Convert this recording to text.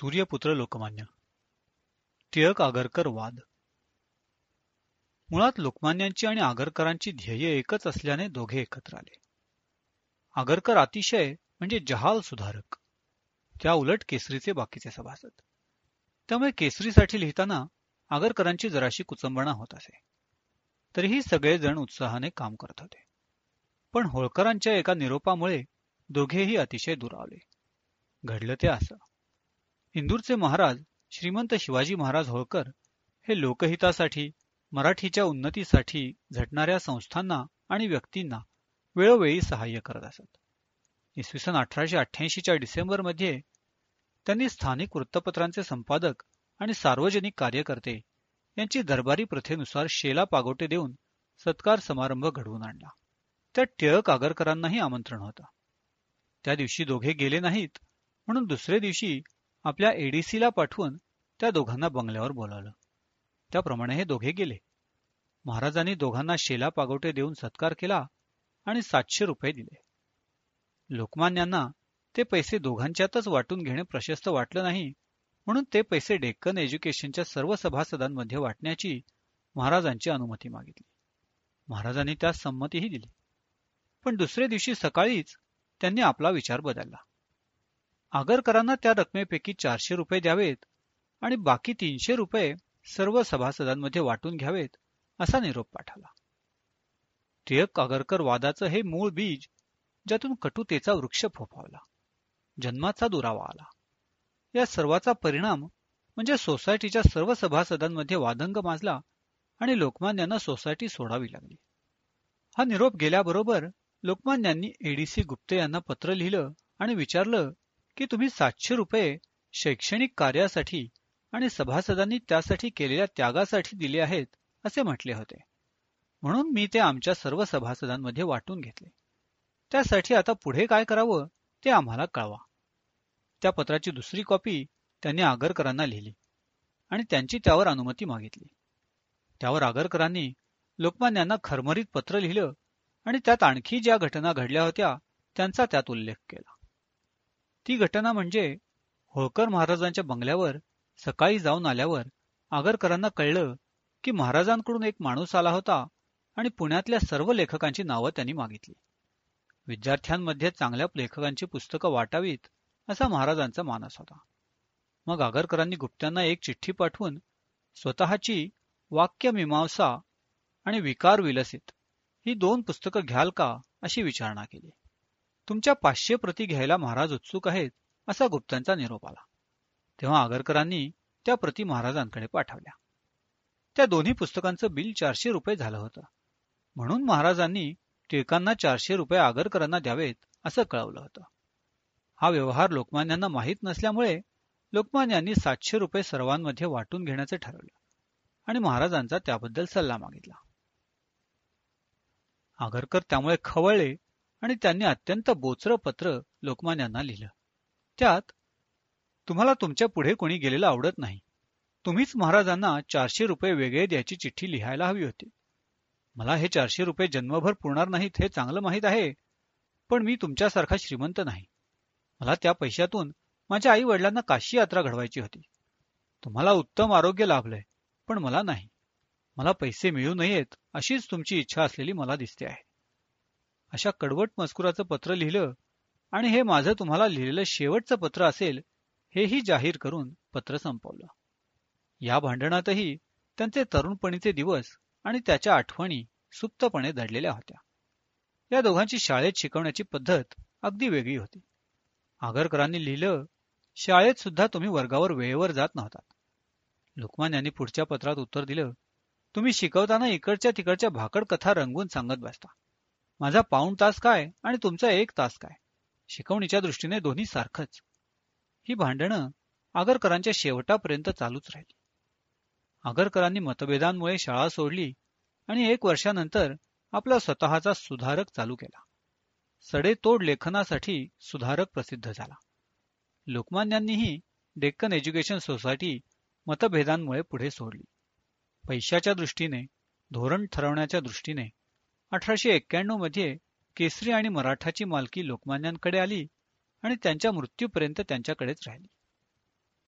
सूर्यपुत्र लोकमान्य. टिळक आगरकर वाद. मुळात लोकमान्यांची आणि आगरकरांची ध्येय एकच असल्याने दोघे एकत्र आले. आगरकर अतिशय म्हणजे जहाल सुधारक. त्या उलट केसरीचे बाकीचे सभासद. त्यामुळे केसरीसाठी लिहिताना आगरकरांची जराशी कुचंबणा होत असे. तरीही सगळेजण उत्साहाने काम करत होते. पण होळकरांच्या एका निरोपामुळे दोघेही अतिशय दुरावले. घडलं ते असं. इंदूरचे महाराज श्रीमंत शिवाजी महाराज होळकर हे लोकहितासाठी मराठीच्या उन्नतीसाठी झटणाऱ्या संस्थांना आणि व्यक्तींना वेळोवेळी सहाय्य करत असत. इसवी सन अठराशे अठ्ठ्याऐंशीच्या डिसेंबरमध्ये त्यांनी स्थानिक वृत्तपत्रांचे संपादक आणि सार्वजनिक कार्यकर्ते यांची दरबारी प्रथेनुसार शेला पागोटे देऊन सत्कार समारंभ घडवून आणला. त्यात टिळक आगरकरांनाही आमंत्रण होतं. त्या दिवशी दोघे गेले नाहीत म्हणून दुसरे दिवशी आपल्या एडीसीला पाठवून त्या दोघांना बंगल्यावर बोलावलं. त्याप्रमाणे हे दोघे गेले. महाराजांनी दोघांना शेला पागोटे देऊन सत्कार केला आणि सातशे रुपये दिले. लोकमान्यांना ते पैसे दोघांच्यातच वाटून घेणे प्रशस्त वाटलं नाही म्हणून ते पैसे डेक्कन एज्युकेशनच्या सर्व सभासदांमध्ये वाटण्याची महाराजांची अनुमती मागितली. महाराजांनी त्यास संमतीही दिली. पण दुसऱ्या दिवशी सकाळीच त्यांनी आपला विचार बदलला. आगरकरांना त्या रकमेपैकी चारशे रुपये द्यावेत आणि बाकी तीनशे रुपये सर्व सभासदांमध्ये वाटून घ्यावेत असा निरोप पाठवला. टिळक आगरकर वादाचं हे मूळ बीज ज्यातून कटुतेचा वृक्ष फोफावला जन्माचा दुरावा आला. या सर्वाचा परिणाम म्हणजे सोसायटीच्या सर्व सभासदांमध्ये वादंग माजला आणि लोकमान्यांना सोसायटी सोडावी लागली. हा निरोप गेल्याबरोबर लोकमान्यांनी एडीसी गुप्ते यांना पत्र लिहिलं आणि विचारलं की तुम्ही सातशे रुपये शैक्षणिक कार्यासाठी आणि सभासदांनी त्यासाठी केलेल्या त्यागासाठी दिले आहेत असे म्हटले होते. म्हणून मी ते आमच्या सर्व सभासदांमध्ये वाटून घेतले. त्यासाठी आता पुढे काय करावं ते आम्हाला कळवा. त्या पत्राची दुसरी कॉपी त्यांनी आगरकरांना लिहिली आणि त्यांची त्यावर अनुमती मागितली. त्यावर आगरकरांनी लोकमान्यांना खरमरीत पत्र लिहिलं आणि त्यात आणखी ज्या घटना घडल्या होत्या त्यांचा त्यात उल्लेख केला. ती घटना म्हणजे होळकर महाराजांच्या बंगल्यावर सकाळी जाऊन आल्यावर आगरकरांना कळलं की महाराजांकडून एक माणूस आला होता आणि पुण्यातल्या सर्व लेखकांची नावं त्यांनी मागितली. विद्यार्थ्यांमध्ये चांगल्या लेखकांची पुस्तकं वाटावीत असा महाराजांचा मानस होता. मग आगरकरांनी गुप्त्यांना एक चिठ्ठी पाठवून स्वतःची वाक्यमीमांसा आणि विकार विलसित ही दोन पुस्तकं घ्याल का अशी विचारणा केली. तुमच्या पाचशे प्रती घ्यायला महाराज उत्सुक आहेत असा गुप्तांचा निरोप आला. तेव्हा आगरकरांनी त्या प्रती महाराजांकडे पाठवल्या. त्या दोन्ही पुस्तकांचं बिल चारशे रुपये झालं होतं. म्हणून महाराजांनी टिळकांना चारशे रुपये आगरकरांना द्यावेत असं कळवलं होतं. हा व्यवहार लोकमान्यांना माहीत नसल्यामुळे लोकमान्यांनी सातशे रुपये सर्वांमध्ये वाटून घेण्याचं ठरवलं आणि महाराजांचा त्याबद्दल सल्ला मागितला. आगरकर त्यामुळे खवळले आणि त्यांनी अत्यंत बोचरं पत्र लोकमान्यांना लिहिलं. त्यात तुम्हाला तुमच्यापुढे कोणी गेलेलं आवडत नाही. तुम्हीच महाराजांना चारशे रुपये वेगळे द्यायची चिठ्ठी लिहायला हवी होती. मला हे चारशे रुपये जन्मभर पुरणार नाहीत हे चांगलं माहीत आहे पण मी तुमच्यासारखा श्रीमंत नाही. मला त्या पैशातून माझ्या आई वडिलांना काशी यात्रा घडवायची होती. तुम्हाला उत्तम आरोग्य लाभलंय पण मला नाही. मला पैसे मिळू नयेत अशीच तुमची इच्छा असलेली मला दिसते आहे. अशा कडवट मजकुराचं पत्र लिहिलं आणि हे माझं तुम्हाला लिहिलेलं शेवटचं पत्र असेल हेही जाहीर करून पत्र संपवलं. या भांडणातही त्यांचे तरुणपणीचे दिवस आणि त्याच्या आठवणी सुप्तपणे दडलेल्या होत्या. या दोघांची शाळेत शिकवण्याची पद्धत अगदी वेगळी होती. आगरकरांनी लिहिलं शाळेत सुद्धा तुम्ही वर्गावर वेळेवर जात नव्हतात. लोकमान यांनी पुढच्या पत्रात उत्तर दिलं तुम्ही शिकवताना इकडच्या तिकडच्या भाकड कथा रंगवून सांगत बसता. माझा पाऊण तास काय आणि तुमचा एक तास काय? शिकवणीच्या दृष्टीने दोन्ही सारखंच. ही भांडणं आगरकरांच्या शेवटापर्यंत चालूच राहिली. आगरकरांनी मतभेदांमुळे शाळा सोडली आणि एक वर्षानंतर आपला स्वतःचा सुधारक चालू केला. सडेतोड लेखनासाठी सुधारक प्रसिद्ध झाला. लोकमान्यांनीही डेक्कन एज्युकेशन सोसायटी मतभेदांमुळे पुढे सोडली. पैशाच्या दृष्टीने धोरण ठरवण्याच्या दृष्टीने अठराशे एक्क्याण्णवमध्ये केसरी आणि मराठाची मालकी लोकमान्यांकडे आली आणि त्यांच्या मृत्यूपर्यंत त्यांच्याकडेच राहिली.